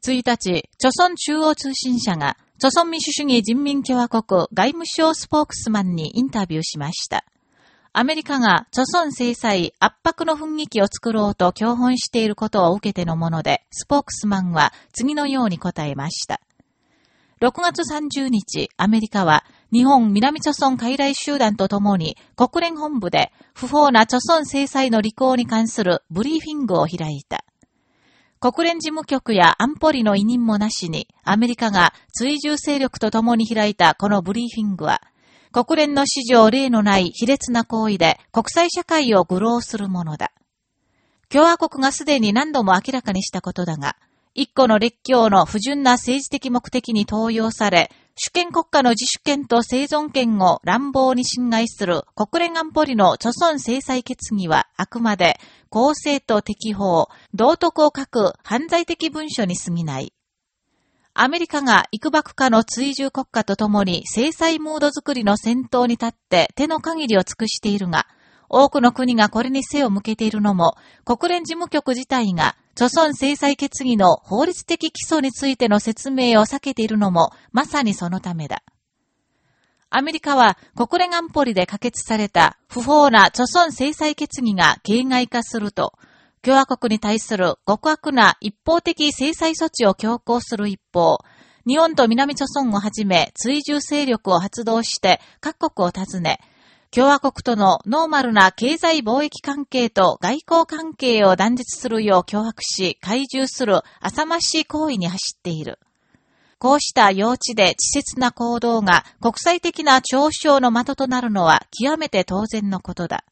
1日、朝鮮中央通信社が、朝鮮民主主義人民共和国外務省スポークスマンにインタビューしました。アメリカが朝鮮制裁圧迫の雰囲気を作ろうと共本していることを受けてのもので、スポークスマンは次のように答えました。6月30日、アメリカは日本南朝鮮海来集団とともに国連本部で不法な朝鮮制裁の履行に関するブリーフィングを開いた。国連事務局や安保理の委任もなしに、アメリカが追従勢力と共に開いたこのブリーフィングは、国連の史上例のない卑劣な行為で国際社会を愚弄するものだ。共和国がすでに何度も明らかにしたことだが、一個の列強の不純な政治的目的に投用され、主権国家の自主権と生存権を乱暴に侵害する国連安保理の著存制裁決議はあくまで公正と適法、道徳を書く犯罪的文書に過ぎない。アメリカが幾爆化の追従国家とともに制裁モード作りの先頭に立って手の限りを尽くしているが、多くの国がこれに背を向けているのも、国連事務局自体が、著村制裁決議の法律的基礎についての説明を避けているのも、まさにそのためだ。アメリカは国連安保理で可決された不法な著村制裁決議が形骸化すると、共和国に対する極悪な一方的制裁措置を強行する一方、日本と南朝村をはじめ追従勢力を発動して各国を訪ね、共和国とのノーマルな経済貿易関係と外交関係を断絶するよう脅迫し、懐柔する浅ましい行為に走っている。こうした幼稚で稚拙な行動が国際的な嘲笑の的となるのは極めて当然のことだ。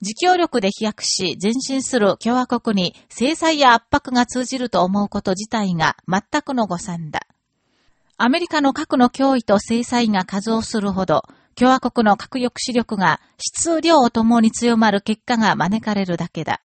自協力で飛躍し前進する共和国に制裁や圧迫が通じると思うこと自体が全くの誤算だ。アメリカの核の脅威と制裁が過増するほど、共和国の核抑止力が質量ともに強まる結果が招かれるだけだ。